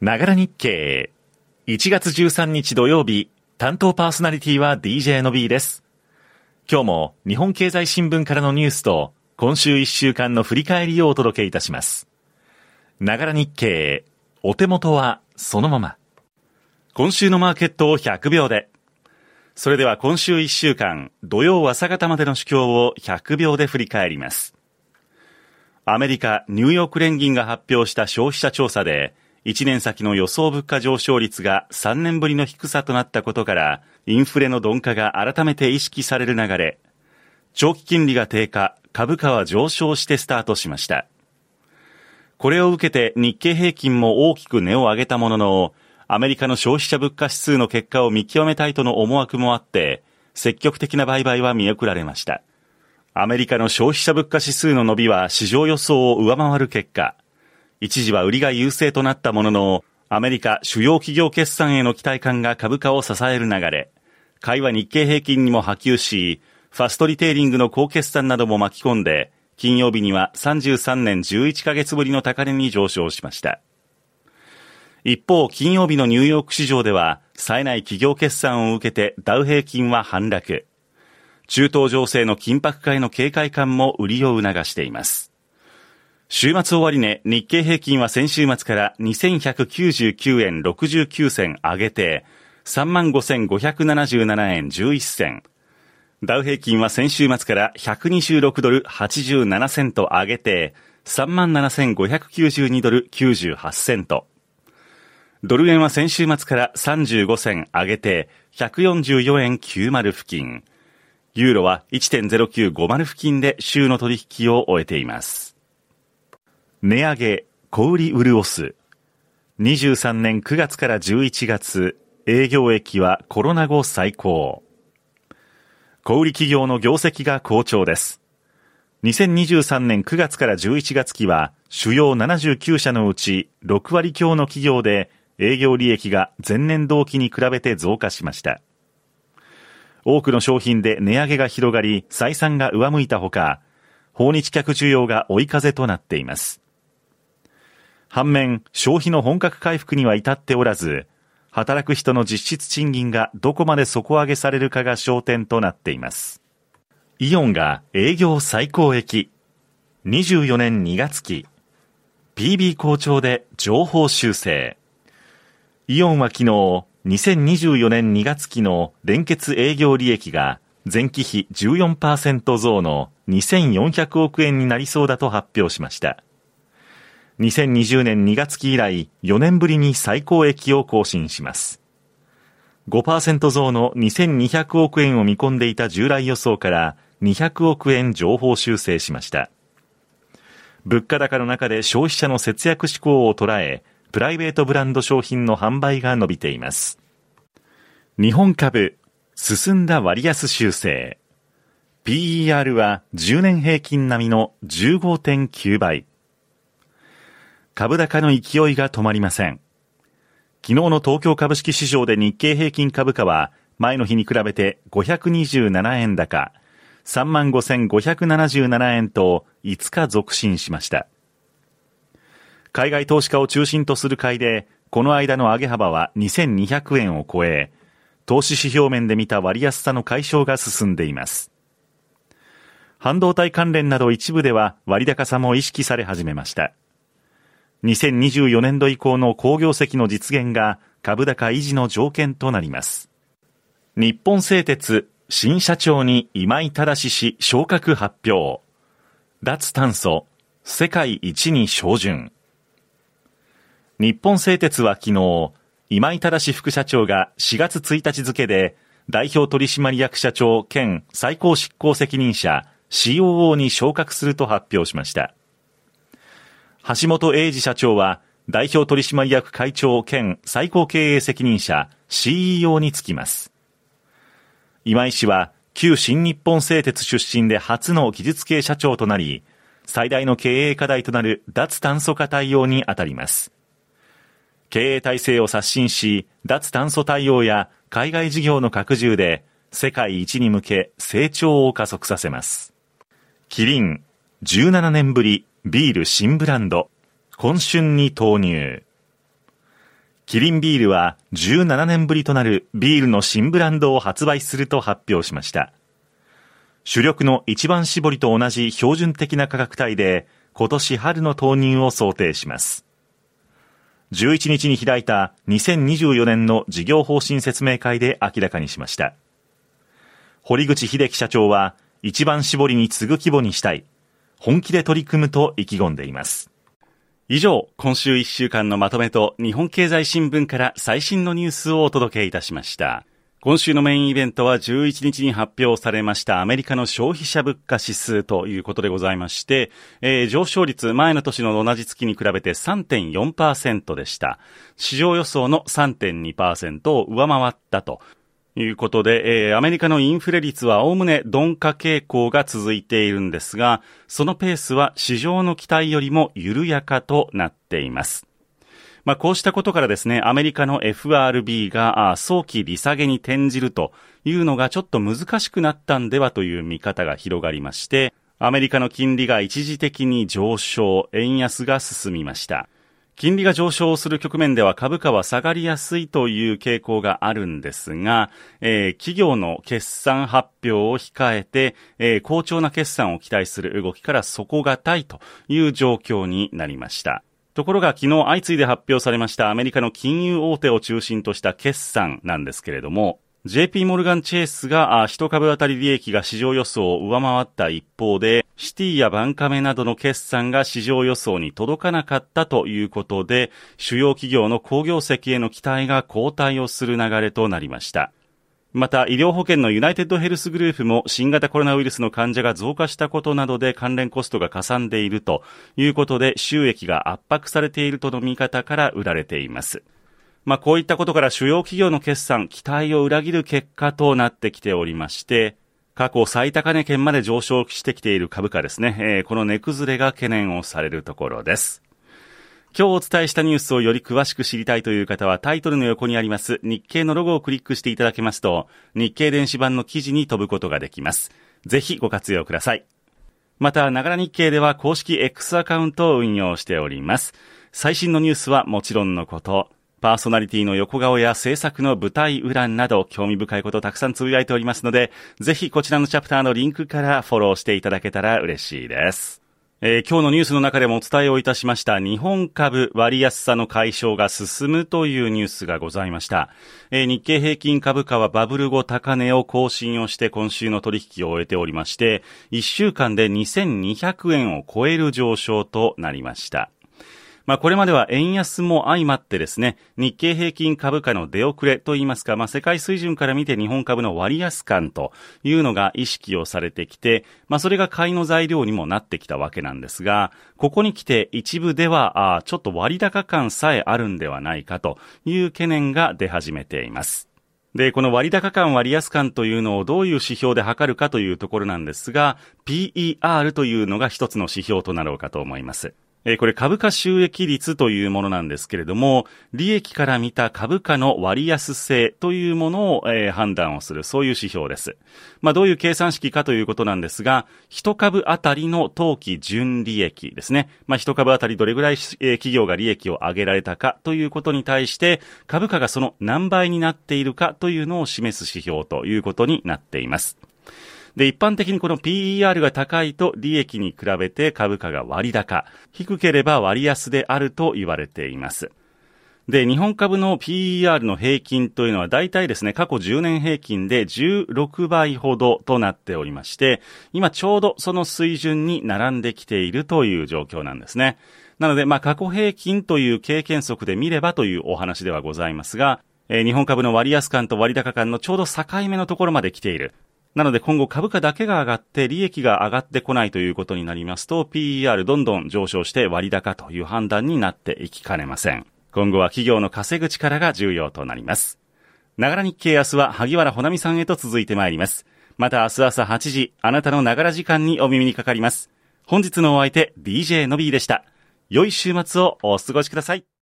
ながら日経。1月13日土曜日、担当パーソナリティは DJ の B です。今日も日本経済新聞からのニュースと今週1週間の振り返りをお届けいたします。ながら日経。お手元はそのまま。今週のマーケットを100秒で。それでは今週1週間、土曜朝方までの主況を100秒で振り返ります。アメリカ、ニューヨーク連銀が発表した消費者調査で、1年先の予想物価上昇率が3年ぶりの低さとなったことから、インフレの鈍化が改めて意識される流れ、長期金利が低下、株価は上昇してスタートしました。これを受けて日経平均も大きく値を上げたものの、アメリカの消費者物価指数の結果を見極めたいとの思惑もあって、積極的な売買は見送られました。アメリカの消費者物価指数の伸びは市場予想を上回る結果、一時は売りが優勢となったものの、アメリカ主要企業決算への期待感が株価を支える流れ、買いは日経平均にも波及し、ファストリテイリングの高決算なども巻き込んで、金曜日には33年11ヶ月ぶりの高値に上昇しました。一方、金曜日のニューヨーク市場では、冴えない企業決算を受けてダウ平均は反落。中東情勢の緊迫化への警戒感も売りを促しています。週末終値、日経平均は先週末から2199円69銭上げて、35,577円11銭。ダウ平均は先週末から126ドル87セント上げて、37,592ドル98セント。ドル円は先週末から35銭上げて、144円90付近。ユーロは1.0950付近で週の取引を終えています。値上げ、小売売潤す。23年9月から11月、営業益はコロナ後最高。小売企業の業績が好調です。2023年9月から11月期は、主要79社のうち6割強の企業で営業利益が前年同期に比べて増加しました。多くの商品で値上げが広がり、採算が上向いたほか、訪日客需要が追い風となっています。反面、消費の本格回復には至っておらず、働く人の実質賃金がどこまで底上げされるかが焦点となっています。イオンが営業最高益。24年2月期。PB 好調で情報修正。イオンは昨日、2024年2月期の連結営業利益が前期比14%増の2400億円になりそうだと発表しました。2020年2月期以来4年ぶりに最高益を更新します。5%増の2200億円を見込んでいた従来予想から200億円情報修正しました。物価高の中で消費者の節約志向を捉え、プライベートブランド商品の販売が伸びています。日本株、進んだ割安修正。PER は10年平均並みの15.9倍。株高の勢いが止まりません。昨日の東京株式市場で日経平均株価は前の日に比べて527円高、35,577円と5日続伸しました。海外投資家を中心とする買いで、この間の上げ幅は2200円を超え、投資指標面で見た割安さの解消が進んでいます。半導体関連など一部では割高さも意識され始めました。2024年度以降の工業績の実現が株高維持の条件となります。日本製鉄新社長に今井正氏昇格発表。脱炭素、世界一に照準。日本製鉄は昨日、今井正副社長が4月1日付で代表取締役社長兼最高執行責任者 COO に昇格すると発表しました。橋本英二社長は代表取締役会長兼最高経営責任者 CEO につきます。今井氏は旧新日本製鉄出身で初の技術系社長となり、最大の経営課題となる脱炭素化対応に当たります。経営体制を刷新し、脱炭素対応や海外事業の拡充で世界一に向け成長を加速させます。キリン、17年ぶりビール新ブランド、今春に投入。キリンビールは17年ぶりとなるビールの新ブランドを発売すると発表しました。主力の一番搾りと同じ標準的な価格帯で今年春の投入を想定します。11日に開いた2024年の事業方針説明会で明らかにしました。堀口秀樹社長は一番搾りに次ぐ規模にしたい。本気で取り組むと意気込んでいます。以上、今週1週間のまとめと日本経済新聞から最新のニュースをお届けいたしました。今週のメインイベントは11日に発表されましたアメリカの消費者物価指数ということでございまして、えー、上昇率前の年の同じ月に比べて3.4%でした。市場予想の3.2%を上回ったと。いうことで、えー、アメリカのインフレ率はおおむね鈍化傾向が続いているんですが、そのペースは市場の期待よりも緩やかとなっています。まあ、こうしたことからですね、アメリカの FRB が早期利下げに転じるというのがちょっと難しくなったんではという見方が広がりまして、アメリカの金利が一時的に上昇、円安が進みました。金利が上昇する局面では株価は下がりやすいという傾向があるんですが、えー、企業の決算発表を控えて、えー、好調な決算を期待する動きから底堅いという状況になりました。ところが昨日相次いで発表されましたアメリカの金融大手を中心とした決算なんですけれども、JP モルガンチェイスが一株当たり利益が市場予想を上回った一方で、シティやバンカメなどの決算が市場予想に届かなかったということで、主要企業の好業績への期待が後退をする流れとなりました。また、医療保険のユナイテッドヘルスグループも新型コロナウイルスの患者が増加したことなどで関連コストがかさんでいるということで収益が圧迫されているとの見方から売られています。まあ、こういったことから主要企業の決算、期待を裏切る結果となってきておりまして、過去最高値圏まで上昇してきている株価ですね、えー、この値崩れが懸念をされるところです。今日お伝えしたニュースをより詳しく知りたいという方はタイトルの横にあります日経のロゴをクリックしていただけますと日経電子版の記事に飛ぶことができます。ぜひご活用ください。また、ながら日経では公式 X アカウントを運用しております。最新のニュースはもちろんのこと、パーソナリティの横顔や制作の舞台裏など興味深いことたくさんつぶやいておりますので、ぜひこちらのチャプターのリンクからフォローしていただけたら嬉しいです。えー、今日のニュースの中でもお伝えをいたしました日本株割安さの解消が進むというニュースがございました。えー、日経平均株価はバブル後高値を更新をして今週の取引を終えておりまして、1週間で2200円を超える上昇となりました。まあ、これまでは円安も相まってですね、日経平均株価の出遅れといいますか、まあ、世界水準から見て日本株の割安感というのが意識をされてきて、まあ、それが買いの材料にもなってきたわけなんですが、ここに来て一部では、あちょっと割高感さえあるんではないかという懸念が出始めています。で、この割高感割安感というのをどういう指標で測るかというところなんですが、PER というのが一つの指標となろうかと思います。えこれ株価収益率というものなんですけれども、利益から見た株価の割安性というものを、え、判断をする、そういう指標です。まあ、どういう計算式かということなんですが、一株当たりの当期純利益ですね。まあ、一株当たりどれぐらい、え、企業が利益を上げられたかということに対して、株価がその何倍になっているかというのを示す指標ということになっています。で、一般的にこの PER が高いと利益に比べて株価が割高、低ければ割安であると言われています。で、日本株の PER の平均というのは大体ですね、過去10年平均で16倍ほどとなっておりまして、今ちょうどその水準に並んできているという状況なんですね。なので、まあ、過去平均という経験則で見ればというお話ではございますが、えー、日本株の割安感と割高感のちょうど境目のところまで来ている。なので今後株価だけが上がって利益が上がってこないということになりますと PER どんどん上昇して割高という判断になっていきかねません。今後は企業の稼ぐ力が重要となります。ながら日経明日は萩原ほなみさんへと続いてまいります。また明日朝8時、あなたのながら時間にお耳にかかります。本日のお相手、DJ のびーでした。良い週末をお過ごしください。